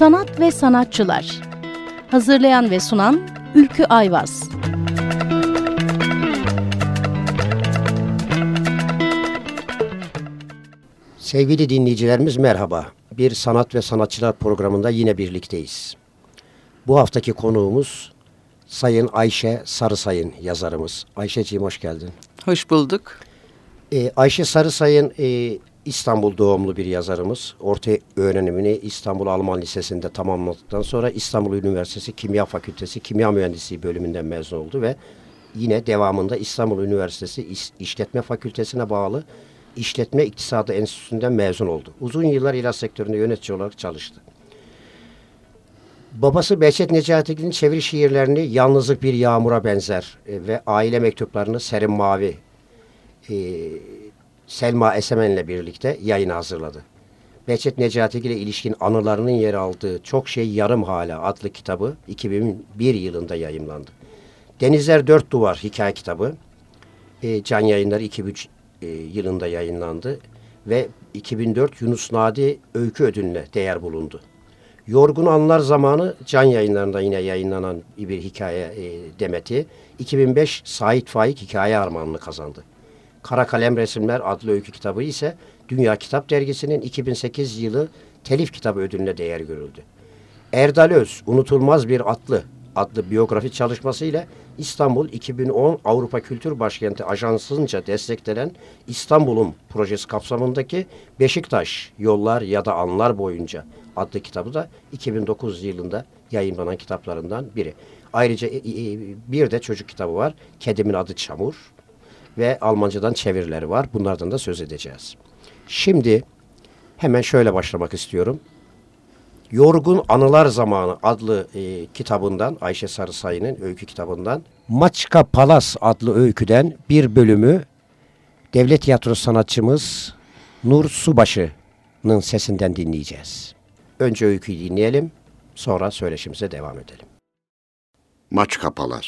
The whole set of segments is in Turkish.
Sanat ve Sanatçılar Hazırlayan ve sunan Ülkü Ayvaz Sevgili dinleyicilerimiz merhaba. Bir Sanat ve Sanatçılar programında yine birlikteyiz. Bu haftaki konuğumuz Sayın Ayşe Sarısayın yazarımız. Ayşeciğim hoş geldin. Hoş bulduk. Ee, Ayşe Sarısayın e, İstanbul doğumlu bir yazarımız. Orta öğrenimini İstanbul Alman Lisesi'nde tamamladıktan sonra İstanbul Üniversitesi Kimya Fakültesi Kimya Mühendisliği bölümünden mezun oldu ve yine devamında İstanbul Üniversitesi İşletme Fakültesine bağlı İşletme İktisadı Enstitüsü'nden mezun oldu. Uzun yıllar ilaç sektöründe yönetici olarak çalıştı. Babası Behçet Necatigil'in çeviri şiirlerini Yalnızlık Bir Yağmura Benzer e, ve aile mektuplarını Serin Mavi e, Selma Esemen'le birlikte yayına hazırladı. Behçet Necatigil ile ilişkin anılarının yer aldığı Çok Şey Yarım Hala adlı kitabı 2001 yılında yayımlandı. Denizler Dört Duvar hikaye kitabı e, Can Yayınları 2003 e, yılında yayınlandı ve 2004 Yunus Nadi Öykü Ödülü'ne değer bulundu. Yorgun Anlar Zamanı can yayınlarında yine yayınlanan bir hikaye e, demeti 2005 Sait Faik Hikaye Armağanını kazandı. Kara Kalem Resimler adlı öykü kitabı ise Dünya Kitap Dergisi'nin 2008 yılı telif kitabı ödülüne değer görüldü. Erdal Öz, Unutulmaz Bir Atlı adlı biyografi çalışmasıyla İstanbul 2010 Avrupa Kültür Başkenti Ajansı'nca desteklenen İstanbul'un projesi kapsamındaki Beşiktaş Yollar ya da Anlar Boyunca adlı kitabı da 2009 yılında yayınlanan kitaplarından biri. Ayrıca e, e, bir de çocuk kitabı var. Kedimin adı Çamur ve Almancadan çevirileri var. Bunlardan da söz edeceğiz. Şimdi hemen şöyle başlamak istiyorum. Yorgun Anılar Zamanı adlı e, kitabından Ayşe Sarısayı'nın öykü kitabından Maçka Palas adlı öyküden bir bölümü devlet tiyatrosu sanatçımız Nur Subaşı'nın sesinden dinleyeceğiz. Önce öyküyü dinleyelim, sonra söyleşimize devam edelim. Maçka Palas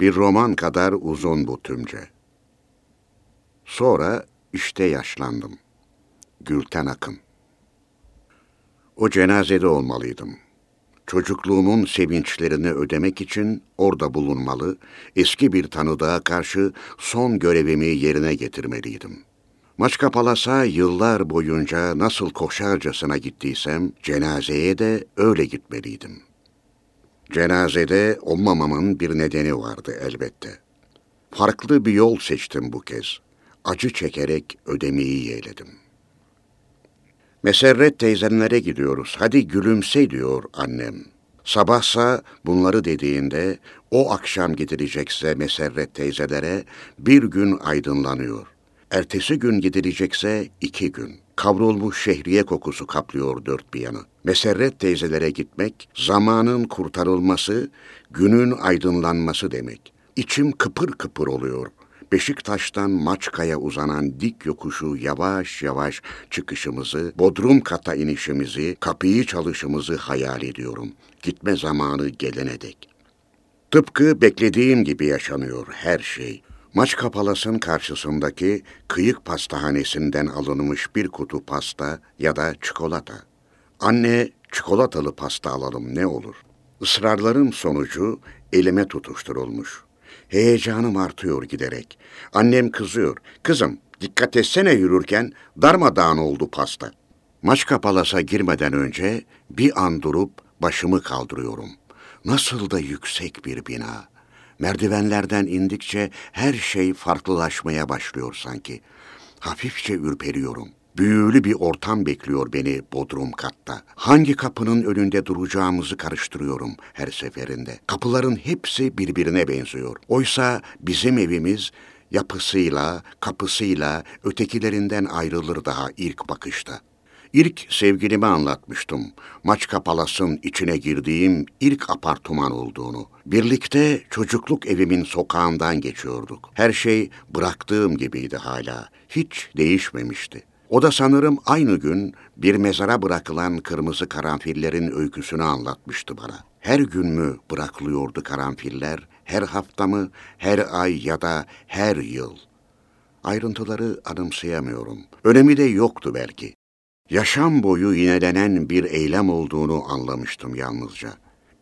Bir roman kadar uzun bu tümce. Sonra işte yaşlandım. Gülten Akın o cenazede olmalıydım. Çocukluğumun sevinçlerini ödemek için orada bulunmalı, eski bir tanıdığa karşı son görevimi yerine getirmeliydim. Maçka Palas'a yıllar boyunca nasıl koşarcasına gittiysem, cenazeye de öyle gitmeliydim. Cenazede olmamamın bir nedeni vardı elbette. Farklı bir yol seçtim bu kez. Acı çekerek ödemeyi yeğledim.'' Meserret teyzenlere gidiyoruz. Hadi gülümse diyor annem. Sabahsa bunları dediğinde o akşam gidilecekse Meserret teyzelere bir gün aydınlanıyor. Ertesi gün gidilecekse iki gün. Kavrulmuş şehriye kokusu kaplıyor dört bir yanı. Meserret teyzelere gitmek, zamanın kurtarılması, günün aydınlanması demek. İçim kıpır kıpır oluyor. Beşiktaş'tan Maçka'ya uzanan dik yokuşu yavaş yavaş çıkışımızı, Bodrum kata inişimizi, kapıyı çalışımızı hayal ediyorum. Gitme zamanı gelene dek. Tıpkı beklediğim gibi yaşanıyor her şey. Maçka Palas'ın karşısındaki kıyık pastahanesinden alınmış bir kutu pasta ya da çikolata. Anne, çikolatalı pasta alalım ne olur? Israrlarım sonucu elime tutuşturulmuş. Heyecanım artıyor giderek. Annem kızıyor. Kızım dikkat etsene yürürken darmadağın oldu pasta. Maçka Palas'a girmeden önce bir an durup başımı kaldırıyorum. Nasıl da yüksek bir bina. Merdivenlerden indikçe her şey farklılaşmaya başlıyor sanki. Hafifçe ürperiyorum. Büyülü bir ortam bekliyor beni bodrum katta. Hangi kapının önünde duracağımızı karıştırıyorum her seferinde. Kapıların hepsi birbirine benziyor. Oysa bizim evimiz yapısıyla, kapısıyla ötekilerinden ayrılır daha ilk bakışta. İlk sevgilime anlatmıştım. Maçka Palas'ın içine girdiğim ilk apartman olduğunu. Birlikte çocukluk evimin sokağından geçiyorduk. Her şey bıraktığım gibiydi hala. Hiç değişmemişti. O da sanırım aynı gün bir mezara bırakılan kırmızı karanfillerin öyküsünü anlatmıştı bana. Her gün mü bırakılıyordu karanfiller, her hafta mı, her ay ya da her yıl? Ayrıntıları anımsayamıyorum. Önemi de yoktu belki. Yaşam boyu yinelenen bir eylem olduğunu anlamıştım yalnızca.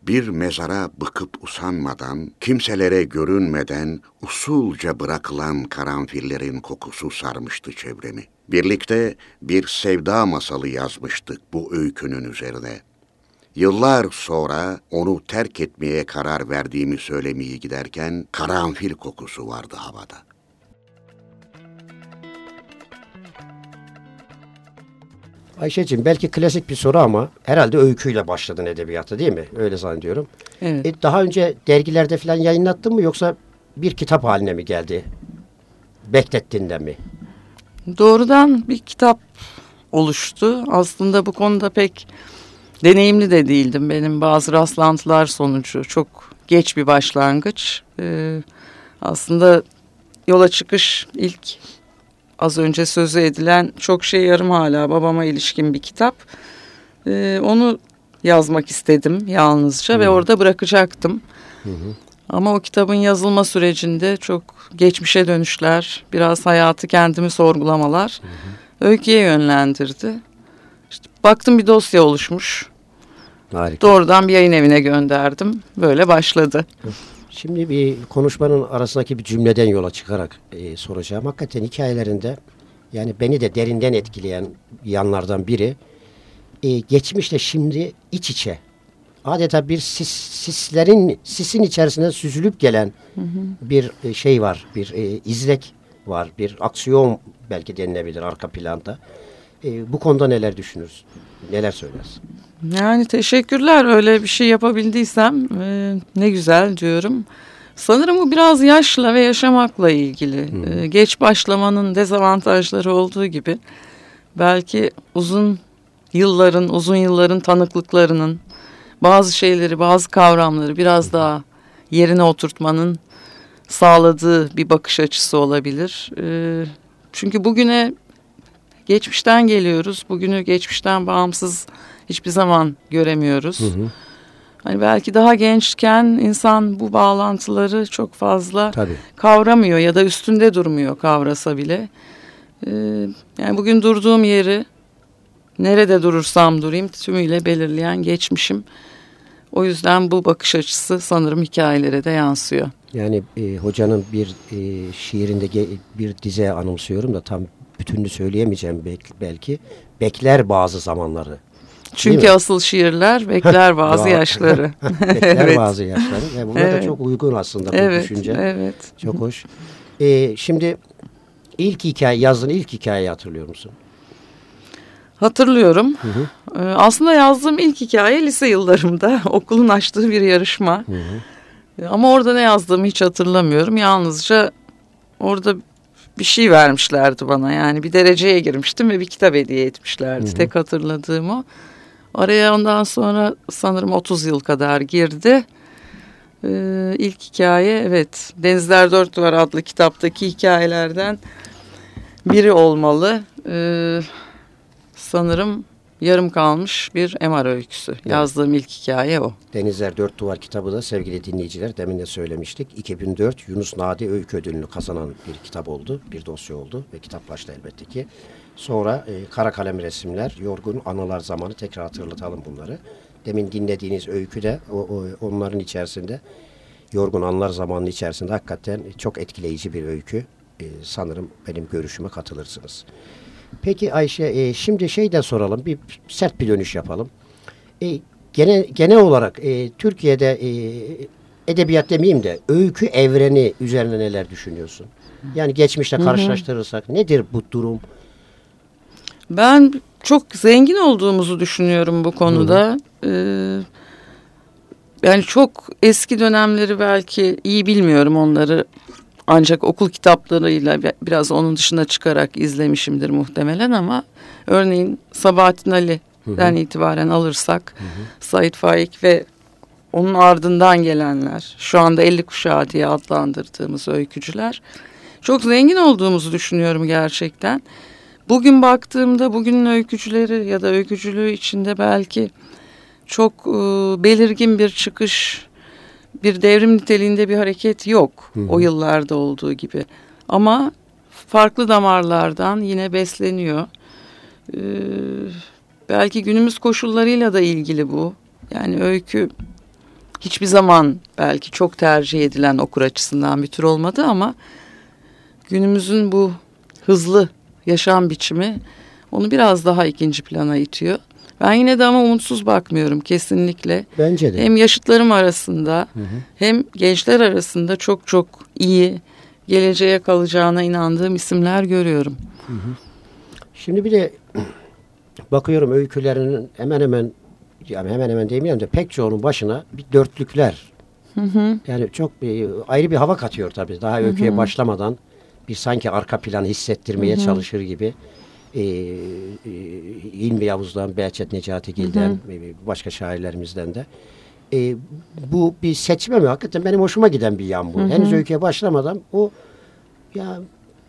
Bir mezara bıkıp usanmadan, kimselere görünmeden usulca bırakılan karanfillerin kokusu sarmıştı çevremi. Birlikte bir sevda masalı yazmıştık bu öykünün üzerine. Yıllar sonra onu terk etmeye karar verdiğimi söylemeyi giderken karanfil kokusu vardı havada. Ayşe'cim belki klasik bir soru ama herhalde öyküyle başladın edebiyata değil mi? Öyle zannediyorum. Evet. E, daha önce dergilerde falan yayınlattın mı yoksa bir kitap haline mi geldi? Beklettiğinde mi? Doğrudan bir kitap oluştu. Aslında bu konuda pek deneyimli de değildim. Benim bazı rastlantılar sonucu çok geç bir başlangıç. Ee, aslında yola çıkış ilk az önce sözü edilen çok şey yarım hala babama ilişkin bir kitap. Ee, onu yazmak istedim yalnızca hı. ve orada bırakacaktım. Hı hı. Ama o kitabın yazılma sürecinde çok geçmişe dönüşler, biraz hayatı kendimi sorgulamalar hı hı. öyküye yönlendirdi. İşte baktım bir dosya oluşmuş. Harika. Doğrudan bir yayın evine gönderdim. Böyle başladı. Şimdi bir konuşmanın arasındaki bir cümleden yola çıkarak e, soracağım. Hakikaten hikayelerinde yani beni de derinden etkileyen yanlardan biri e, geçmişle şimdi iç içe adeta bir sis, sislerin sisin içerisinde süzülüp gelen hı hı. bir e, şey var, bir e, izlek var, bir aksiyon belki denilebilir arka planda. E, bu konuda neler düşünürsün? Neler söylersin? Yani teşekkürler öyle bir şey yapabildiysem e, ne güzel diyorum. Sanırım bu biraz yaşla ve yaşamakla ilgili. Hmm. E, geç başlamanın dezavantajları olduğu gibi belki uzun yılların, uzun yılların tanıklıklarının bazı şeyleri, bazı kavramları biraz daha yerine oturtmanın sağladığı bir bakış açısı olabilir. E, çünkü bugüne geçmişten geliyoruz. Bugünü geçmişten bağımsız hiçbir zaman göremiyoruz. Hı hı. Hani belki daha gençken insan bu bağlantıları çok fazla Tabii. kavramıyor ya da üstünde durmuyor kavrasa bile. Ee, yani bugün durduğum yeri nerede durursam durayım tümüyle belirleyen geçmişim. O yüzden bu bakış açısı sanırım hikayelere de yansıyor. Yani e, hocanın bir e, şiirinde bir dize anımsıyorum da tam bütününü söyleyemeyeceğim belki. Bekler bazı zamanları çünkü asıl şiirler bekler bazı yaşları. bekler evet. bazı yaşları. Ve buna evet. da çok uygun aslında bu evet, düşünce. Evet. Çok hoş. Ee, şimdi ilk hikaye yazdığın ilk hikayeyi hatırlıyor musun? Hatırlıyorum. Hı hı. Ee, aslında yazdığım ilk hikaye lise yıllarımda okulun açtığı bir yarışma. Hı hı. Ama orada ne yazdığımı hiç hatırlamıyorum. Yalnızca orada bir şey vermişlerdi bana. Yani bir dereceye girmiştim ve bir kitap hediye etmişlerdi. Hı hı. Tek hatırladığım o. Araya ondan sonra sanırım 30 yıl kadar girdi. Ee, ilk hikaye evet Denizler Dört Duvar adlı kitaptaki hikayelerden biri olmalı. Ee, sanırım yarım kalmış bir MR öyküsü. Evet. Yazdığım ilk hikaye o. Denizler Dört Duvar kitabı da sevgili dinleyiciler demin de söylemiştik. 2004 Yunus Nadi Öykü Ödülünü kazanan bir kitap oldu. Bir dosya oldu ve kitap başta elbette ki. Sonra e, kara kalem resimler, yorgun anılar zamanı tekrar hatırlatalım bunları. Demin dinlediğiniz öykü de o, o, onların içerisinde yorgun anılar zamanının içerisinde hakikaten çok etkileyici bir öykü. E, sanırım benim görüşüme katılırsınız. Peki Ayşe e, şimdi şey de soralım bir sert bir dönüş yapalım. E, genel, genel olarak e, Türkiye'de e, edebiyat demeyeyim de öykü evreni üzerine neler düşünüyorsun? Yani geçmişte karşılaştırırsak nedir bu durum? Ben çok zengin olduğumuzu düşünüyorum bu konuda. Ee, yani çok eski dönemleri belki iyi bilmiyorum onları. Ancak okul kitaplarıyla biraz onun dışına çıkarak izlemişimdir muhtemelen ama örneğin Sabahattin Ali'den itibaren alırsak hı hı. Said Faik ve onun ardından gelenler şu anda 50 kuşağı diye adlandırdığımız öykücüler çok zengin olduğumuzu düşünüyorum gerçekten. Bugün baktığımda bugünün öykücüleri ya da öykücülüğü içinde belki çok e, belirgin bir çıkış, bir devrim niteliğinde bir hareket yok Hı -hı. o yıllarda olduğu gibi. Ama farklı damarlardan yine besleniyor. Ee, belki günümüz koşullarıyla da ilgili bu. Yani öykü hiçbir zaman belki çok tercih edilen okur açısından bir tür olmadı ama günümüzün bu hızlı yaşam biçimi onu biraz daha ikinci plana itiyor. Ben yine de ama umutsuz bakmıyorum kesinlikle. Bence de. Hem yaşıtlarım arasında hı hı. hem gençler arasında çok çok iyi geleceğe kalacağına inandığım isimler görüyorum. Hı hı. Şimdi bir de bakıyorum öykülerinin hemen hemen yani hemen hemen demeyelim de pek çoğunun başına bir dörtlükler. Hı hı. Yani çok bir, ayrı bir hava katıyor tabii. Daha öyküye hı hı. başlamadan bir sanki arka plan hissettirmeye hı hı. çalışır gibi. Ee, e, İlmi Yavuz'dan, Behçet Necati Gil'den, hı hı. E, başka şairlerimizden de. E, bu bir seçme mi? Hakikaten benim hoşuma giden bir yan bu. Hı hı. Henüz öyküye başlamadan o ya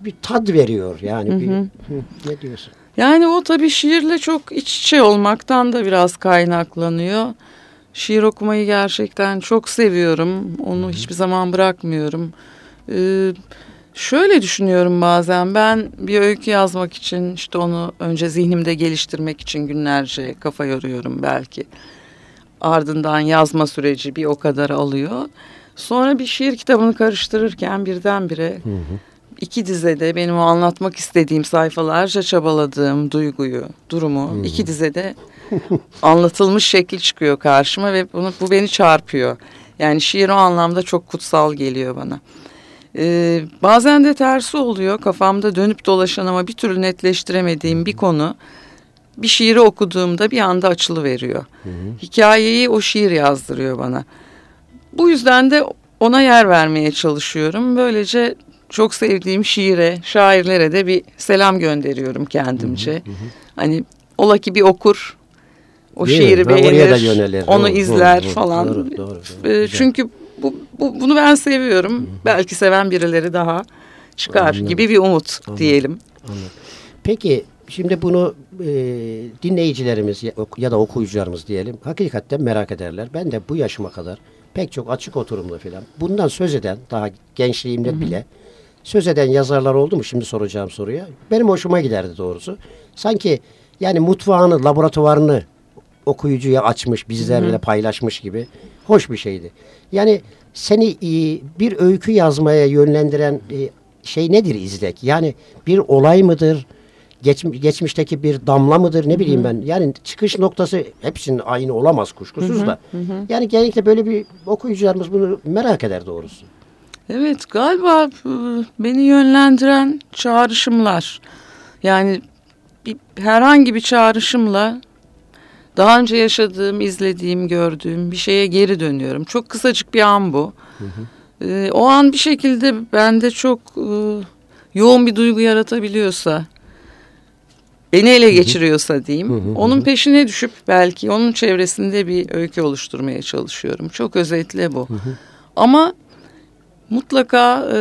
bir tad veriyor yani. Hı hı. Bir, hı, ne diyorsun? Yani o tabii şiirle çok iç içe olmaktan da biraz kaynaklanıyor. Şiir okumayı gerçekten çok seviyorum. Onu hı hiçbir zaman bırakmıyorum. Ee, şöyle düşünüyorum bazen ben bir öykü yazmak için işte onu önce zihnimde geliştirmek için günlerce kafa yoruyorum belki. Ardından yazma süreci bir o kadar alıyor. Sonra bir şiir kitabını karıştırırken birdenbire hı hı iki dizede benim o anlatmak istediğim sayfalarca çabaladığım duyguyu, durumu hmm. iki dizede anlatılmış şekli çıkıyor karşıma ve bunu, bu beni çarpıyor. Yani şiir o anlamda çok kutsal geliyor bana. Ee, bazen de tersi oluyor kafamda dönüp dolaşan ama bir türlü netleştiremediğim bir konu bir şiiri okuduğumda bir anda açılı veriyor. Hikayeyi o şiir yazdırıyor bana. Bu yüzden de ona yer vermeye çalışıyorum. Böylece çok sevdiğim şiire, şairlere de bir selam gönderiyorum kendimce. Hı hı hı. Hani ola ki bir okur, o Değil şiiri mi? beğenir, onu doğru, izler doğru, falan. Doğru, doğru, doğru, ee, Çünkü bu, bu, bunu ben seviyorum. Hı hı. Belki seven birileri daha çıkar Anladım. gibi bir umut Anladım. diyelim. Anladım. Peki şimdi bunu e, dinleyicilerimiz ya, ya da okuyucularımız diyelim hakikaten merak ederler. Ben de bu yaşıma kadar pek çok açık oturumlu filan bundan söz eden daha gençliğimde hı hı. bile söz eden yazarlar oldu mu şimdi soracağım soruya? Benim hoşuma giderdi doğrusu. Sanki yani mutfağını, laboratuvarını okuyucuya açmış, bizlerle Hı-hı. paylaşmış gibi hoş bir şeydi. Yani seni e, bir öykü yazmaya yönlendiren e, şey nedir izlek? Yani bir olay mıdır? Geç, geçmişteki bir damla mıdır ne bileyim Hı-hı. ben. Yani çıkış noktası hepsinin aynı olamaz kuşkusuz da. Hı-hı. Yani genellikle böyle bir okuyucularımız bunu merak eder doğrusu. Evet galiba e, beni yönlendiren çağrışımlar. Yani bir, herhangi bir çağrışımla daha önce yaşadığım, izlediğim, gördüğüm bir şeye geri dönüyorum. Çok kısacık bir an bu. Hı hı. Ee, o an bir şekilde bende çok e, yoğun bir duygu yaratabiliyorsa, beni ele geçiriyorsa diyeyim, onun peşine düşüp belki onun çevresinde bir öykü oluşturmaya çalışıyorum. Çok özetle bu. Hı hı. Ama mutlaka e,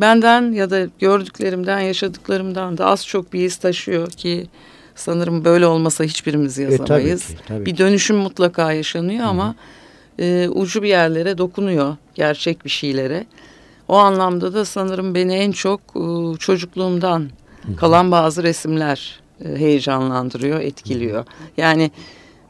benden ya da gördüklerimden, yaşadıklarımdan da az çok bir iz taşıyor ki sanırım böyle olmasa hiçbirimiz yazamayız. E, tabii ki, tabii bir dönüşüm mutlaka yaşanıyor Hı -hı. ama e, ucu bir yerlere dokunuyor, gerçek bir şeylere. O anlamda da sanırım beni en çok e, çocukluğumdan Hı -hı. kalan bazı resimler e, heyecanlandırıyor, etkiliyor. Hı -hı. Yani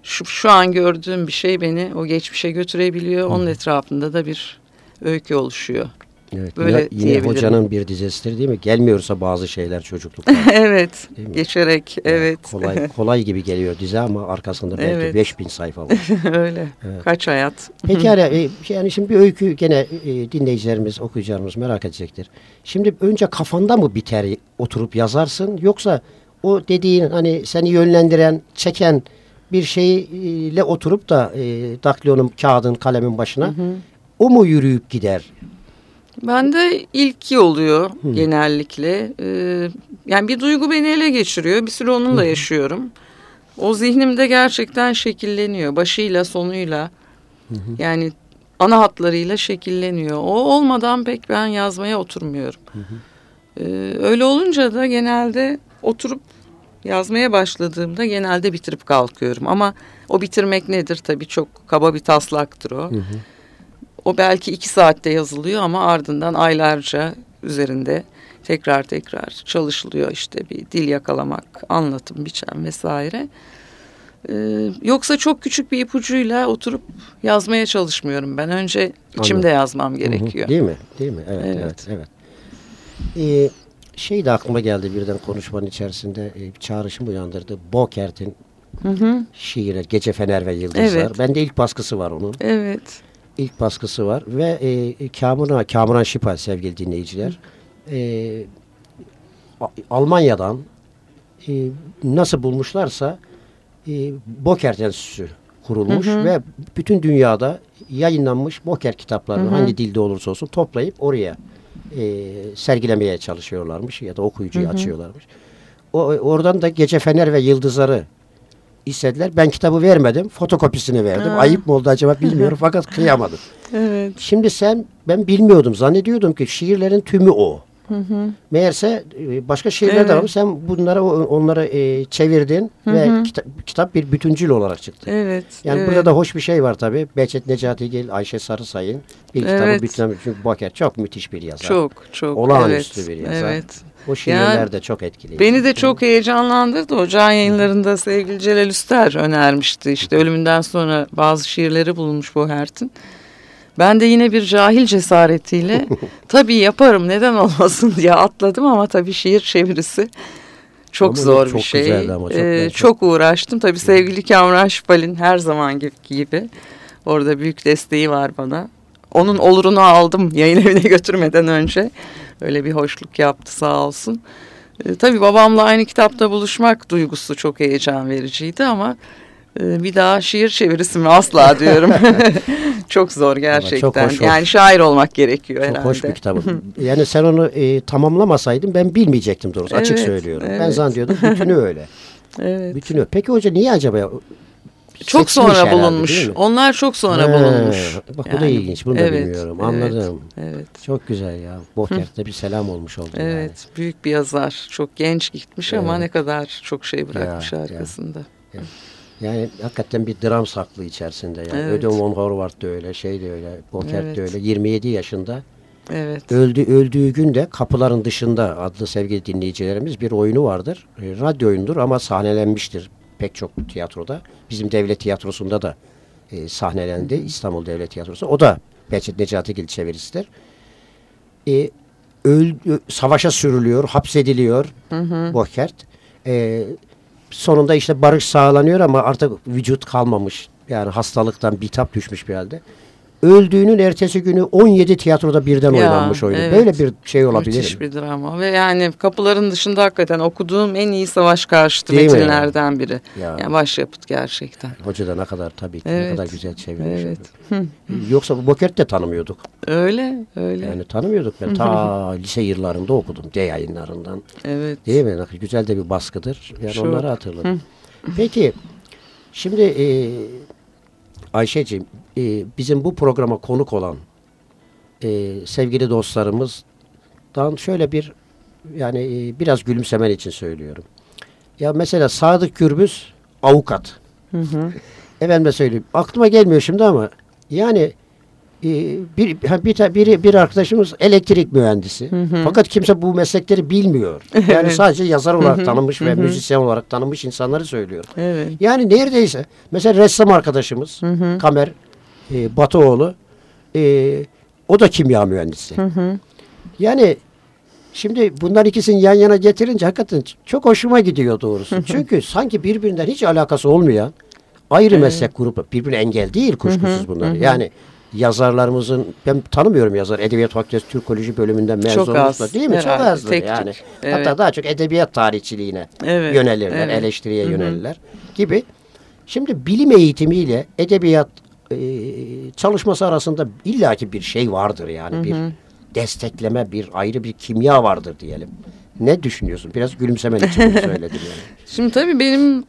şu, şu an gördüğüm bir şey beni o geçmişe götürebiliyor. Hı -hı. Onun etrafında da bir öykü oluşuyor. Evet, Böyle yine hocanın bir dizesidir değil mi? Gelmiyorsa bazı şeyler çocukluk. evet. Geçerek yani evet. Kolay kolay gibi geliyor dizi ama arkasında belki evet. 5000 sayfa var. Öyle. Evet. Kaç hayat. Peki yani, yani şimdi bir öykü gene e, dinleyicilerimiz, okuyucularımız merak edecektir. Şimdi önce kafanda mı biter oturup yazarsın yoksa o dediğin hani seni yönlendiren, çeken bir şeyle oturup da e, daklonun, kağıdın, kalemin başına hı hı o mu yürüyüp gider? Ben de ilki oluyor Hı. genellikle. Ee, yani bir duygu beni ele geçiriyor. Bir süre onunla Hı. yaşıyorum. O zihnimde gerçekten şekilleniyor. Başıyla sonuyla. Hı. Yani ana hatlarıyla şekilleniyor. O olmadan pek ben yazmaya oturmuyorum. Hı hı. Ee, öyle olunca da genelde oturup yazmaya başladığımda genelde bitirip kalkıyorum. Ama o bitirmek nedir tabii çok kaba bir taslaktır o. Hı hı. O belki iki saatte yazılıyor ama ardından aylarca üzerinde tekrar tekrar çalışılıyor işte bir dil yakalamak, anlatım, biçem vesaire. Ee, yoksa çok küçük bir ipucuyla oturup yazmaya çalışmıyorum ben. Önce içimde Anladım. yazmam gerekiyor. Değil mi? Değil mi? Evet, evet, Evet. evet. Ee, şey de aklıma geldi birden konuşmanın içerisinde e, çağrışım uyandırdı. Bokert'in şiiri Gece Fener ve Yıldızlar. Evet. Bende ilk baskısı var onun. Evet. İlk baskısı var ve e, Kamuran, Kamuran Şipal sevgili dinleyiciler. E, Almanya'dan e, nasıl bulmuşlarsa e, Bokert Enstitüsü kurulmuş ve bütün dünyada yayınlanmış Boker kitaplarını hangi dilde olursa olsun toplayıp oraya e, sergilemeye çalışıyorlarmış ya da okuyucuya açıyorlarmış. O, oradan da Gece Fener ve Yıldızları istediler. Ben kitabı vermedim. Fotokopisini verdim. Ha. Ayıp mı oldu acaba bilmiyorum fakat kıyamadım. Evet. Şimdi sen ben bilmiyordum. Zannediyordum ki şiirlerin tümü o. Meğerse e, başka şiirler de Evet. var. Sen bunları o- onları e, çevirdin ve kitap, kitap bir bütüncül olarak çıktı. Evet. Yani evet. burada da hoş bir şey var tabii. Behçet Necatigil, Ayşe Sarısay'ın bir kitabı Evet. bütünlemiş. Çünkü Boker çok müthiş bir yazar. çok çok Olağanüstü evet, bir yazar. Evet. O şiirler Yani de çok etkili. Beni de çok heyecanlandırdı. Ocağın yayınlarında sevgili Celal Üster önermişti. İşte ölümünden sonra bazı şiirleri bulunmuş bu Hert'in. Ben de yine bir cahil cesaretiyle tabii yaparım neden olmasın diye atladım ama tabii şiir çevirisi çok Ama zor çok bir şey. ama, çok Ee, çok uğraştım. Tabii sevgili Kamran Şipal'in her zaman gibi orada büyük desteği var bana. Onun olurunu aldım yayın evine götürmeden önce. Öyle bir hoşluk yaptı sağ olsun. E, tabii babamla aynı kitapta buluşmak duygusu çok heyecan vericiydi ama bir daha şiir çevirisi mi asla diyorum. çok zor gerçekten. hoş, hoş. yani şair olmak gerekiyor Çok herhalde. hoş bir kitap. yani sen onu e, tamamlamasaydım ben bilmeyecektim doğrusu. Açık Evet, söylüyorum. Ben evet. zannediyordum bütünü öyle. Evet. Bütünü. Peki hoca niye acaba? Çok sonra herhalde, bulunmuş. Onlar çok sonra He, bulunmuş. Bak bu da Yani, ilginç. Bunu da evet, bilmiyorum. evet, Anladım. Evet. Çok güzel ya. Bokert'te bir selam olmuş oldu Evet, büyük bir yazar. Çok genç gitmiş ama Evet. ne kadar çok şey bırakmış Ya, ya. arkasında. Yani. Hakikaten bir dram saklı içerisinde. Yani. Evet. Ödem von Horvath da öyle, şey de öyle, Bokert Evet. de öyle. 27 yaşında. Evet. Öldü, öldüğü gün de Kapıların Dışında adlı sevgili dinleyicilerimiz bir oyunu vardır. E, radyo oyundur ama sahnelenmiştir pek çok tiyatroda. Bizim devlet tiyatrosunda da e, sahnelendi. İstanbul Devlet Tiyatrosu. O da Behçet Necatigil çevirisidir. E, öl, savaşa sürülüyor, hapsediliyor Bokert. E, sonunda işte barış sağlanıyor ama artık vücut kalmamış. Yani hastalıktan bitap düşmüş bir halde. Öldüğünün ertesi günü 17 tiyatroda birden Ya, oynanmış oyunu. evet. Böyle bir şey olabilir Müthiş bir drama ve yani kapıların dışında hakikaten okuduğum en iyi savaş karşıtı Değil metinlerden biri. Ya. Yani başyapıt gerçekten. Hoca da ne kadar tabii ki ne Evet. kadar güzel çevirmiş. Evet. Yoksa bu Bokert de tanımıyorduk. Öyle, öyle. Yani tanımıyorduk. Ben ta lise yıllarında okudum. D yayınlarından. evet. Değil mi? Ne Güzel de bir baskıdır. Yani Çok. onları hatırladım. Peki şimdi e, Ayşe'ciğim e, bizim bu programa konuk olan e, sevgili dostlarımızdan şöyle bir yani e, biraz gülümsemen için söylüyorum. Ya mesela Sadık Gürbüz avukat. Efendime söyleyeyim. Aklıma gelmiyor şimdi ama yani bir, ha, bir, ta- biri, bir arkadaşımız elektrik mühendisi. Fakat kimse bu meslekleri bilmiyor. Yani Evet. sadece yazar olarak tanınmış ve müzisyen olarak tanınmış insanları söylüyor. Evet. Yani neredeyse mesela ressam arkadaşımız Kamer e, Batıoğlu e, o da kimya mühendisi. Yani şimdi bunlar ikisini yan yana getirince hakikaten çok hoşuma gidiyor doğrusu. Çünkü sanki birbirinden hiç alakası olmayan ayrı meslek grubu birbirine engel değil kuşkusuz bunlar. Yani yazarlarımızın ben tanımıyorum yazar edebiyat fakültesi Türkoloji bölümünden mezun Çok az, değil mi? Çok herhalde, azdır tek tük. yani. Evet. Hatta daha çok edebiyat tarihçiliğine Evet, yönelirler, evet. eleştiriye yönelirler gibi. Şimdi bilim eğitimiyle edebiyat e, çalışması arasında illaki bir şey vardır yani bir destekleme, bir ayrı bir kimya vardır diyelim. Ne düşünüyorsun? Biraz gülümsemen için söyledim yani. Şimdi tabii benim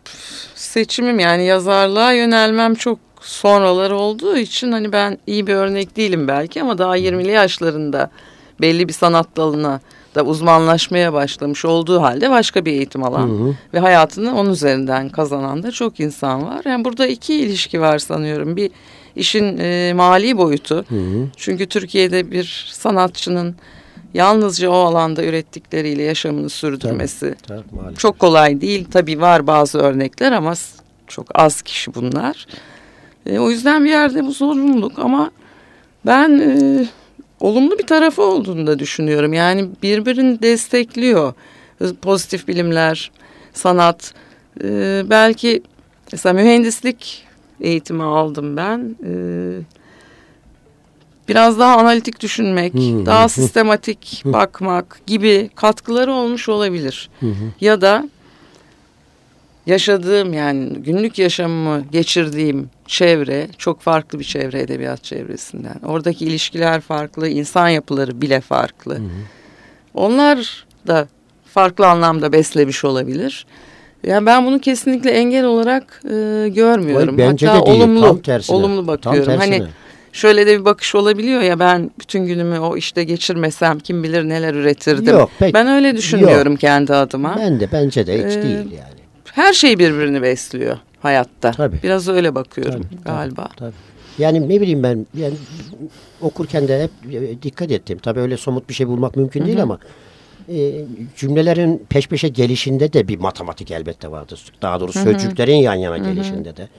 seçimim yani yazarlığa yönelmem çok sonraları olduğu için hani ben iyi bir örnek değilim belki ama daha 20'li yaşlarında belli bir sanat dalına da uzmanlaşmaya başlamış olduğu halde başka bir eğitim alan ve hayatını onun üzerinden kazanan da çok insan var. Yani burada iki ilişki var sanıyorum. Bir işin e, mali boyutu. Çünkü Türkiye'de bir sanatçının yalnızca o alanda ürettikleriyle yaşamını sürdürmesi Tabii, maalesef. çok kolay değil. Tabii var bazı örnekler ama çok az kişi bunlar. E, o yüzden bir yerde bu zorunluluk ama ben e, olumlu bir tarafı olduğunu da düşünüyorum. Yani birbirini destekliyor. Pozitif bilimler, sanat, e, belki mesela mühendislik eğitimi aldım ben. E, biraz daha analitik düşünmek, Hı, daha sistematik bakmak gibi katkıları olmuş olabilir. Hı. Ya da yaşadığım yani günlük yaşamımı geçirdiğim çevre çok farklı bir çevre edebiyat çevresinden. Oradaki ilişkiler farklı, insan yapıları bile farklı. Onlar da farklı anlamda beslemiş olabilir. Yani ben bunu kesinlikle engel olarak e, görmüyorum. Vay, bence Hatta de değil, olumlu, tam tersine. olumlu Tam bakıyorum. tersine. Hani şöyle de bir bakış olabiliyor ya ben bütün günümü o işte geçirmesem kim bilir neler üretirdim. Yok, pek- ben öyle düşünmüyorum kendi adıma. Ben de bence de hiç Ee, değil yani. Her şey birbirini besliyor hayatta. Tabii. Biraz öyle bakıyorum Tabii, galiba. Tabii. Yani ne bileyim ben yani okurken de hep e, dikkat ettim. Tabii öyle somut bir şey bulmak mümkün değil ama e, cümlelerin peş peşe gelişinde de bir matematik elbette vardır. Daha doğrusu sözcüklerin yan yana gelişinde de.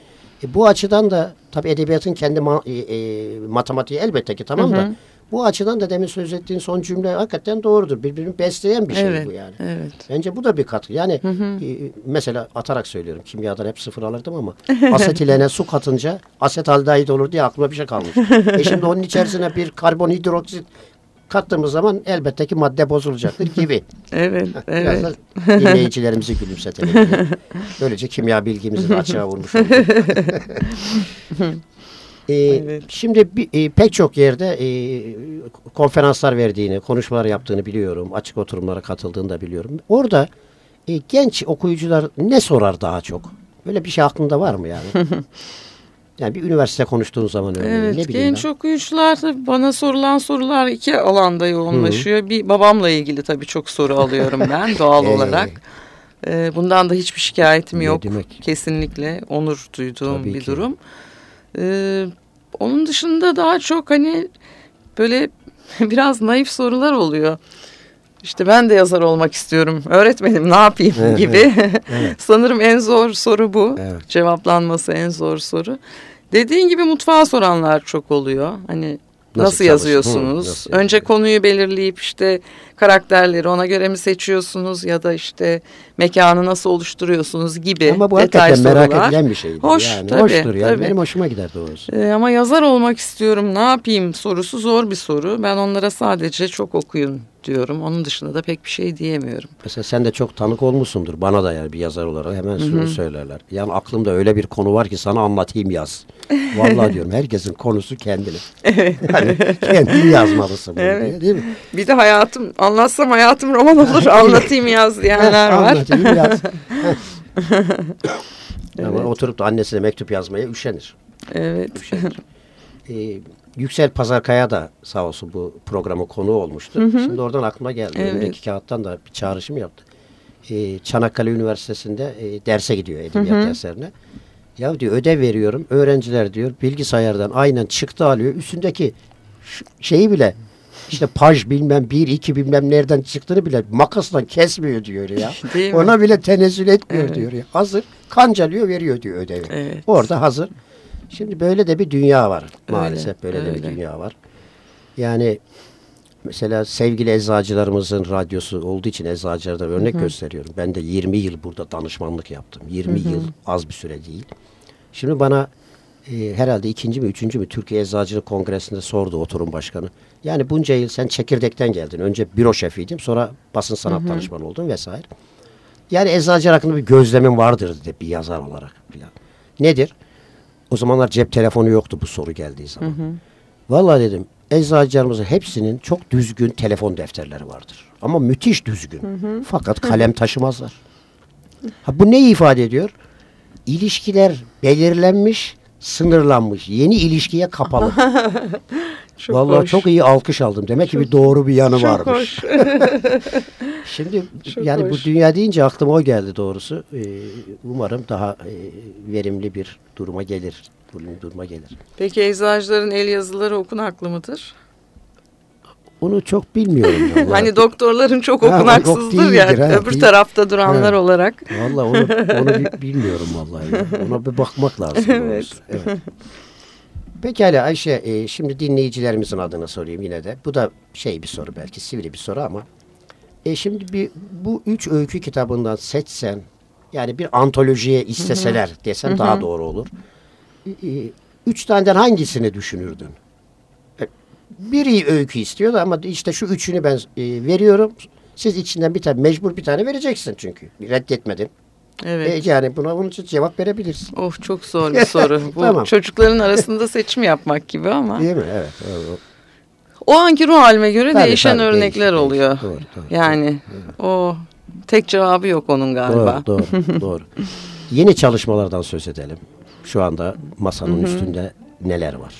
E, bu açıdan da tabii edebiyatın kendi ma- e, e, matematiği elbette ki tamam da bu açıdan da demin söz ettiğin son cümle hakikaten doğrudur. Birbirini besleyen bir şey evet, bu yani. evet. Bence bu da bir katkı. Yani e, mesela atarak söylüyorum. Kimyadan hep sıfır alırdım ama asetilene su katınca asetaldehit olur diye aklıma bir şey kalmış. e şimdi onun içerisine bir karbonhidroksit kattığımız zaman elbette ki madde bozulacaktır gibi. Evet, Biraz evet. da dinleyicilerimizi gülümsetelim. Böylece kimya bilgimizi de açığa vurmuş olduk. Ee, Evet. Şimdi bir- e, pek çok yerde e, konferanslar verdiğini, konuşmalar yaptığını biliyorum. Açık oturumlara katıldığını da biliyorum. Orada e, genç okuyucular ne sorar daha çok? Böyle bir şey aklında var mı yani? yani bir üniversite konuştuğun zaman öyle. Evet, ne bileyim genç ben. okuyucular tabii bana sorulan sorular iki alanda yoğunlaşıyor. Bir babamla ilgili tabii çok soru alıyorum ben doğal Ee, olarak. Ee, bundan da hiçbir şikayetim yok. demek? Kesinlikle onur duyduğum Tabii bir ki. durum. Ee, onun dışında daha çok hani böyle biraz naif sorular oluyor. İşte ben de yazar olmak istiyorum. Öğretmenim ne yapayım Evet, gibi. evet. Sanırım en zor soru bu. Evet. Cevaplanması en zor soru. Dediğin gibi mutfağa soranlar çok oluyor. Hani Nasıl nasıl, çalışır? Hı, yazıyorsunuz? nasıl Önce yazıyor? konuyu belirleyip işte karakterleri ona göre mi seçiyorsunuz ya da işte mekanı nasıl oluşturuyorsunuz gibi Ama bu detay hakikaten merak sorular. edilen bir şeydir. Hoş, yani. tabii, Hoştur yani. tabii. Benim hoşuma gider doğrusu. Ee, ama yazar olmak istiyorum ne yapayım sorusu zor bir soru. Ben onlara sadece çok okuyun diyorum. Onun dışında da pek bir şey diyemiyorum. Mesela sen de çok tanık olmuşsundur. Bana da yani bir yazar olarak hemen şunu söylerler. Yani aklımda öyle bir konu var ki sana anlatayım yaz. Vallahi diyorum herkesin konusu kendini. Yani kendini yazmalısın bunu Evet. diye, değil mi? Bir de hayatım anlatsam hayatım roman olur anlatayım yaz diyenler var. Anlatayım yaz. Ama oturup da annesine mektup yazmaya üşenir. Evet. Ee, Yüksel Pazarkaya da sağ olsun bu programın konu olmuştu. Şimdi oradan aklıma geldi. Evet. Önümdeki kağıttan da bir çağrışım yaptı. Ee, Çanakkale Üniversitesi'nde e, derse gidiyor edebiyat derslerine. Ya diyor ödev veriyorum. Öğrenciler diyor bilgisayardan aynen çıktı alıyor. Üstündeki şeyi bile işte paj bilmem bir iki bilmem nereden çıktığını bile makasla kesmiyor diyor ya. Ona bile tenezzül etmiyor Evet. diyor ya. Hazır kancalıyor veriyor diyor ödevi. Evet. Orada hazır. Şimdi böyle de bir dünya var. Maalesef böyle de bir öyle. dünya var. Yani mesela sevgili eczacılarımızın radyosu olduğu için eczacılardan örnek gösteriyorum. Ben de 20 yıl burada danışmanlık yaptım. 20 yıl az bir süre değil. Şimdi bana e, herhalde ikinci mi üçüncü mü Türkiye Eczacılık Kongresi'nde sordu oturum başkanı. Yani bunca yıl sen çekirdekten geldin. Önce büro şefiydim sonra basın sanat danışmanı oldun vesaire. Yani eczacı hakkında bir gözlemim vardır dedi bir yazar olarak filan. Nedir? O zamanlar cep telefonu yoktu bu soru geldiği zaman. Vallahi dedim eczacılarımızın hepsinin çok düzgün telefon defterleri vardır. Ama müthiş düzgün. Fakat kalem taşımazlar. Ha, bu ne ifade ediyor? İlişkiler belirlenmiş, sınırlanmış. Yeni ilişkiye kapalı. Çok Vallahi hoş. çok iyi alkış aldım. Demek ki bir doğru bir yanı Çok varmış. hoş. Şimdi Çok yani hoş. bu dünya deyince aklıma o geldi doğrusu. Ee, umarım daha e, verimli bir duruma gelir. Duruma gelir. Peki eczacıların el yazıları okunaklı mıdır? Onu çok bilmiyorum. Hani doktorların çok yok ya ha, öbür değil. tarafta duranlar Ha. olarak. Vallahi onu, onu bi- bilmiyorum vallahi. Ona bir bakmak lazım. Evet. Pekala Ayşe, e, şimdi dinleyicilerimizin adını sorayım yine de. Bu da şey bir soru belki, sivri bir soru ama. E şimdi bir, bu üç öykü kitabından seçsen, yani bir antolojiye isteseler desem daha doğru olur. E, e, üç taneden hangisini düşünürdün? Biri öykü istiyordu ama işte şu üçünü ben e, veriyorum. Siz içinden bir tane, mecbur bir tane vereceksin çünkü. Reddetmedin. Evet. E, yani buna bunun için cevap verebilirsin. Oh çok zor bir soru. Bu Tamam. çocukların arasında seçim yapmak gibi ama. Değil mi? Evet. evet. O anki ruh halime göre Tabii, değişen tabii, örnekler değişik, oluyor. değişik. Doğru, doğru, yani o tek cevabı yok onun galiba. Doğru, doğru, doğru. Yeni çalışmalardan söz edelim. Şu anda masanın üstünde neler var?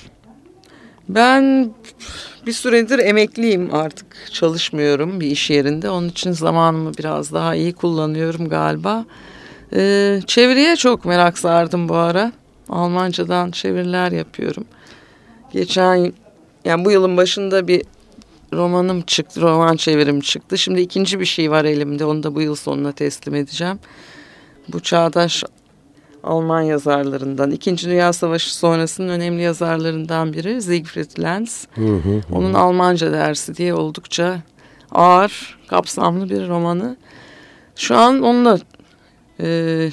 Ben bir süredir emekliyim artık çalışmıyorum bir iş yerinde. Onun için zamanımı biraz daha iyi kullanıyorum galiba. Ee, çeviriye çok merak sardım bu ara. Almancadan çeviriler yapıyorum. Geçen yani bu yılın başında bir romanım çıktı, roman çevirim çıktı. Şimdi ikinci bir şey var elimde. Onu da bu yıl sonuna teslim edeceğim. Bu çağdaş Alman yazarlarından, İkinci Dünya Savaşı sonrasının önemli yazarlarından biri Siegfried Lenz. Onun Almanca dersi diye oldukça ağır, kapsamlı bir romanı. Şu an onunla e,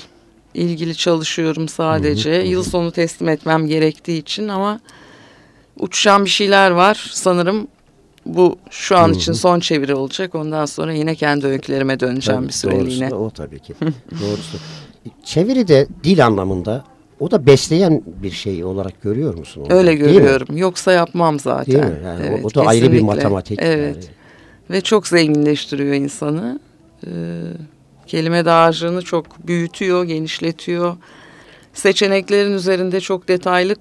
ilgili çalışıyorum sadece. Yıl sonu teslim etmem gerektiği için ama uçuşan bir şeyler var. Sanırım bu şu an için son çeviri olacak. Ondan sonra yine kendi öykülerime döneceğim Tabii, bir süreliğine. Doğrusu da o tabii ki. doğrusu. Çeviri de dil anlamında o da besleyen bir şey olarak görüyor musun? onu? Öyle görüyorum. Yoksa yapmam zaten. Değil mi? Yani o- Evet, o, da ayrı bir kesinlikle. matematik. Evet. yani. Ve çok zenginleştiriyor insanı. Ee, kelime dağarcığını çok büyütüyor, genişletiyor. Seçeneklerin üzerinde çok detaylı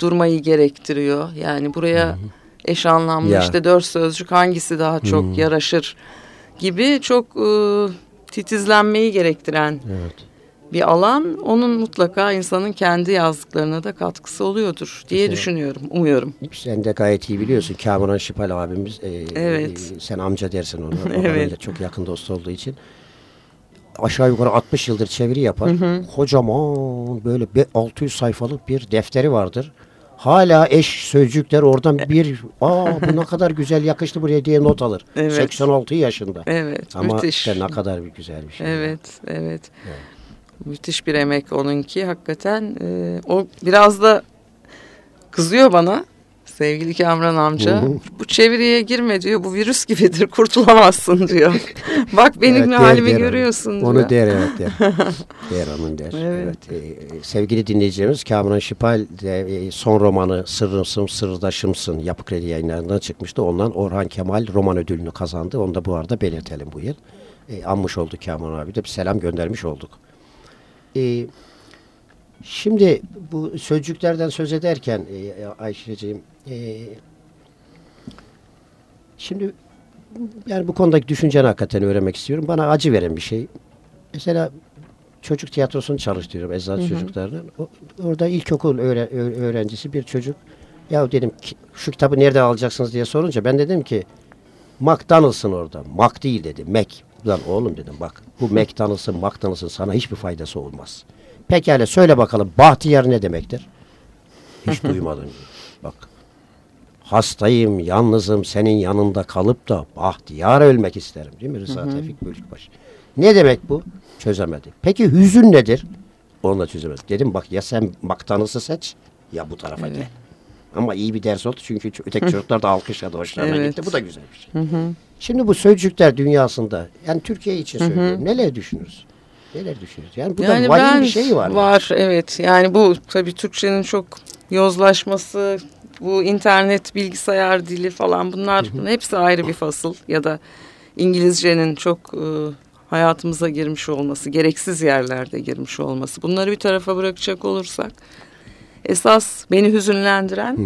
durmayı gerektiriyor. Yani buraya eş anlamlı Ya. işte dört sözcük hangisi daha çok yaraşır gibi çok e, titizlenmeyi gerektiren Evet. Bir alan. Onun mutlaka insanın kendi yazdıklarına da katkısı oluyordur diye düşünüyorum, umuyorum. Sen de gayet iyi biliyorsun. Kamuran Şipal abimiz. e, Evet. e, sen amca dersin ona. Evet. evet. çok yakın dost olduğu için. Aşağı yukarı 60 yıldır çeviri yapar. Kocaman böyle be- 600 sayfalık bir defteri vardır. Hala eş sözcükler oradan bir aa bu ne kadar güzel yakıştı buraya diye not alır. Evet. 86 yaşında. Evet, Ama müthiş. işte ne kadar bir güzel bir şey. Evet, evet. Müthiş bir emek onunki hakikaten. Ee, o biraz da kızıyor bana sevgili Kamran amca. Hı hı. Bu çeviriye girme diyor. Bu virüs gibidir kurtulamazsın diyor. Bak benim Evet, der- halimi der onu. görüyorsun diyor. Onu der evet der. der onun der. Evet. Evet. Ee, sevgili dinleyicilerimiz Kamuran Şipal de, e, son romanı Sırrımsın Sırdaşımsın Yapı Kredi yayınlarından çıkmıştı. Ondan Orhan Kemal roman ödülünü kazandı. Onu da bu arada belirtelim bu yıl. E, anmış olduk Kamuran abi de bir selam göndermiş olduk. E, şimdi bu sözcüklerden söz ederken e, Ayşeciğim e, şimdi yani bu konudaki düşünceni hakikaten öğrenmek istiyorum. Bana acı veren bir şey. Mesela çocuk tiyatrosunu çalıştırıyorum eczacı çocuklarının. O- orada ilkokul öğre- öğ- öğrencisi bir çocuk. Ya dedim ki, şu kitabı nerede alacaksınız diye sorunca ben dedim ki McDonald's'ın orada. Mac değil dedi. Mac. Lan oğlum dedim bak bu McDonald's'ın McDonald's'ın sana hiçbir faydası olmaz. Pekala söyle bakalım Bahtiyar ne demektir? Hiç duymadım. Bak hastayım, yalnızım, senin yanında kalıp da bahtiyar ölmek isterim. Değil mi Rıza Tevfik Bölükbaşı? Ne demek bu? Çözemedi. Peki hüzün nedir? Onu da çözemedi. Dedim bak ya sen McDonald's'ı seç ya bu tarafa gel. Ama iyi bir ders oldu çünkü öteki çocuklar da alkışladı, hoşlarına Evet. gitti. Bu da güzel bir şey. Şimdi bu sözcükler dünyasında, yani Türkiye için söylüyorum. Neler düşünürüz? Neler düşünürüz? Yani burada Yani vahim bir şey var. Var evet. Yani bu tabii Türkçenin çok yozlaşması, bu internet, bilgisayar dili falan bunlar bunun hepsi ayrı bir fasıl ya da İngilizcenin çok e, hayatımıza girmiş olması, gereksiz yerlerde girmiş olması. Bunları bir tarafa bırakacak olursak esas beni hüzünlendiren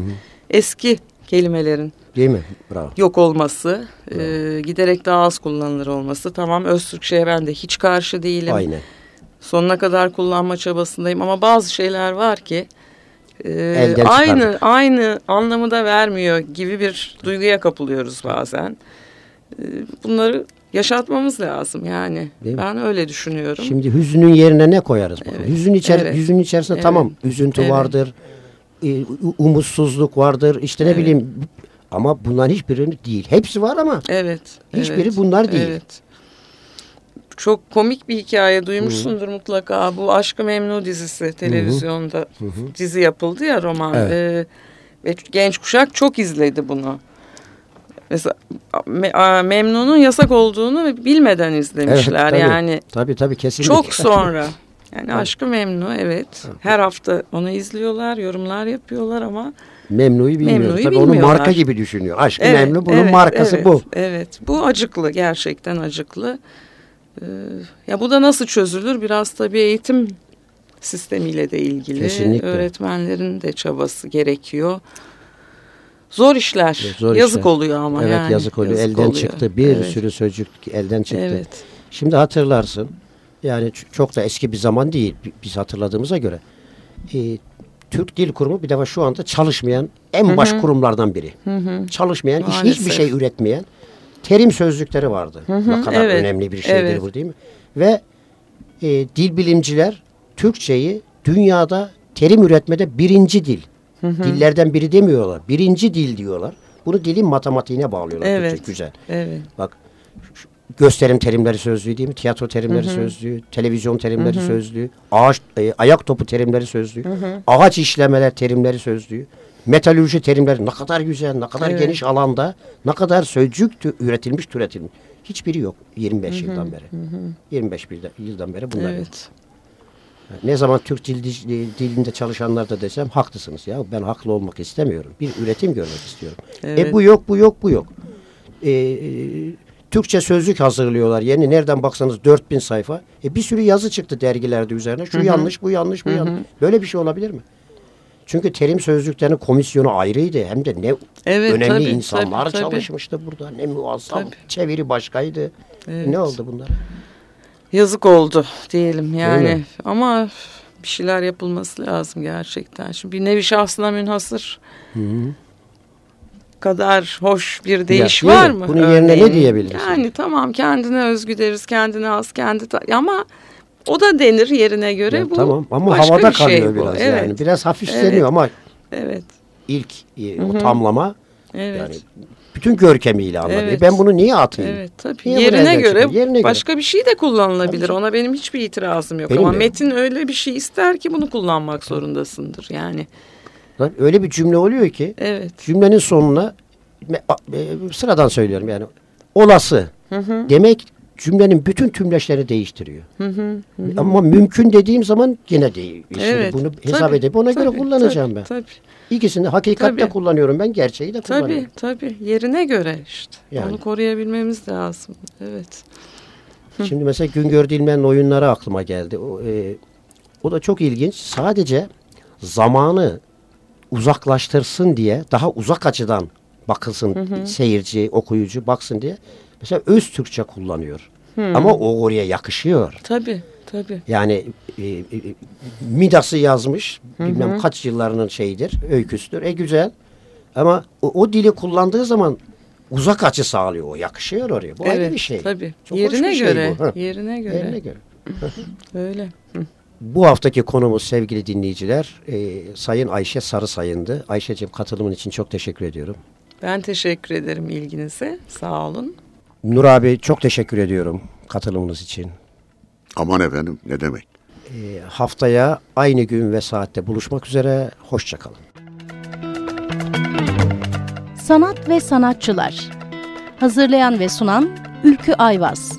eski kelimelerin Değil mi? Bravo. yok olması, e, giderek daha az kullanılır olması. Tamam öz Türkçe'ye ben de hiç karşı değilim Aynen. sonuna kadar kullanma çabasındayım ama bazı şeyler var ki e, Elden aynı aynı anlamı da vermiyor gibi bir duyguya kapılıyoruz bazen. E, bunları yaşatmamız lazım yani. Değil mi? ben öyle düşünüyorum. Şimdi hüznün yerine ne koyarız? bakalım? Evet, Hüzün içer, evet. hüzün içerisinde Evet, tamam üzüntü evet. vardır, e, umutsuzluk vardır, işte ne Evet. bileyim ama bunların hiçbiri değil. Hepsi var ama Evet. Hiçbiri evet, bunlar değil. Evet. Çok komik bir hikaye duymuşsundur mutlaka. Bu Aşkı Memnu dizisi televizyonda dizi yapıldı ya roman. Evet. Ee, ve genç kuşak çok izledi bunu. Mesela Memnun'un yasak olduğunu bilmeden izlemişler tabii. yani. tabii tabii kesinlikle. Çok sonra. Yani Aşkı Memnu evet. Her hafta onu izliyorlar, yorumlar yapıyorlar ama Memnu'yu bilmiyor. Memnu'yu tabii onu bilmiyorlar. marka gibi düşünüyor. Aşkı Evet, Memnu bunun evet, markası evet, bu. Evet. Bu acıklı. Gerçekten acıklı. Ee, ya bu da nasıl çözülür? Biraz tabii eğitim sistemiyle de ilgili. Kesinlikle. Öğretmenlerin de çabası gerekiyor. Zor işler. Zor yazık işler. oluyor ama evet yani. yazık oluyor. Yazık elden oluyor. çıktı. Bir Evet. sürü sözcük elden çıktı. Evet. Şimdi hatırlarsın. Yani çok da eski bir zaman değil bi- biz hatırladığımıza göre. Ee, Türk Dil Kurumu bir defa şu anda çalışmayan en baş kurumlardan biri. Çalışmayan, iş, hiçbir Maalesef. şey üretmeyen terim sözlükleri vardı. Ne kadar evet, önemli bir şeydir evet. bu değil mi? Ve e, dil bilimciler Türkçeyi dünyada terim üretmede birinci dil. Dillerden biri demiyorlar. Birinci dil diyorlar. Bunu dilin matematiğine bağlıyorlar. Evet. Türkçe güzel. Evet. Bak gösterim terimleri sözlüğü değil mi? Tiyatro terimleri sözlüğü, televizyon terimleri sözlüğü, ağaç e, ayak topu terimleri sözlüğü, ağaç işlemeler terimleri sözlüğü, metalürji terimleri ne kadar güzel, ne kadar Evet. geniş alanda, ne kadar sözcük tü- üretilmiş, türetilmiş. Hiçbiri yok 25 yıldan beri. 25 bir de- yıldan beri bunlar yok. Ne zaman Türk dil, dil- dilinde çalışanlar da desem haklısınız ya. Ben haklı olmak istemiyorum. Bir üretim görmek istiyorum. Evet. E bu yok, bu yok, bu yok. E, e, Türkçe sözlük hazırlıyorlar. Yeni nereden baksanız 4000 sayfa. E bir sürü yazı çıktı dergilerde üzerine. Şu yanlış, bu yanlış, bu yanlış. Böyle bir şey olabilir mi? Çünkü terim sözlüklerinin komisyonu ayrıydı. Hem de ne Evet, önemli tabii, insanlar tabii, tabii. çalışmıştı burada. Ne muazzam. Tabii. Çeviri başkaydı. Evet. Ne oldu bunlar? Yazık oldu diyelim yani. Ama bir şeyler yapılması lazım gerçekten. Şimdi bir nevi şahsına münhasır kadar hoş bir deyiş değil var mı? Bunun yerine ne diyebiliriz? Yani tamam kendine özgü deriz, kendine has, kendi ama o da denir yerine göre. Ya bu tamam ama havada bir şey kalıyor bu. biraz evet. yani. Biraz hafifleniyor Evet. ama Evet. ilk e, o tamlama Evet. yani bütün görkemiyle anlatıyor. Evet. Ben bunu niye atayım? Evet tabii. Niye yerine göre? Yerine başka bir şey de kullanılabilir. Ona benim hiçbir itirazım yok. Benim Ama yok. metin öyle bir şey ister ki bunu kullanmak zorundasındır. Yani Öyle bir cümle oluyor ki evet. cümlenin sonuna e, sıradan söylüyorum yani olası demek cümlenin bütün tümleşlerini değiştiriyor. Ama mümkün dediğim zaman yine değil. Şimdi Evet. bunu hesap tabii, edip ona göre tabii, kullanacağım tabii, ben. Tabii. İkisini hakikatte Tabii. kullanıyorum ben gerçeği de kullanıyorum. Tabii tabii yerine göre işte. Yani. Onu koruyabilmemiz lazım. Evet. Şimdi mesela Güngör Dilmen'in oyunları aklıma geldi. O, e, o da çok ilginç. Sadece zamanı uzaklaştırsın diye daha uzak açıdan bakılsın seyirci, okuyucu baksın diye. Mesela öz Türkçe kullanıyor. Ama o oraya yakışıyor. Tabii tabii. Yani e, e, Midas'ı yazmış. Bilmem kaç yıllarının şeyidir, öyküsüdür. E güzel. Ama o, o dili kullandığı zaman uzak açı sağlıyor. O yakışıyor oraya. Bu ayrı evet, bir şey. Tabii. Çok hoş yerine bir şey göre. bu. Ha. Yerine göre. Yerine göre. Öyle. Hı. Bu haftaki konumuz sevgili dinleyiciler e, Sayın Ayşe Sarı Sayın'dı. Ayşe'cim katılımın için çok teşekkür ediyorum. Ben teşekkür ederim ilginize. Sağ olun. Nur abi çok teşekkür ediyorum katılımınız için. Aman efendim ne demek. E, haftaya aynı gün ve saatte buluşmak üzere. Hoşçakalın. Sanat ve sanatçılar. Hazırlayan ve sunan Ülkü Ayvaz.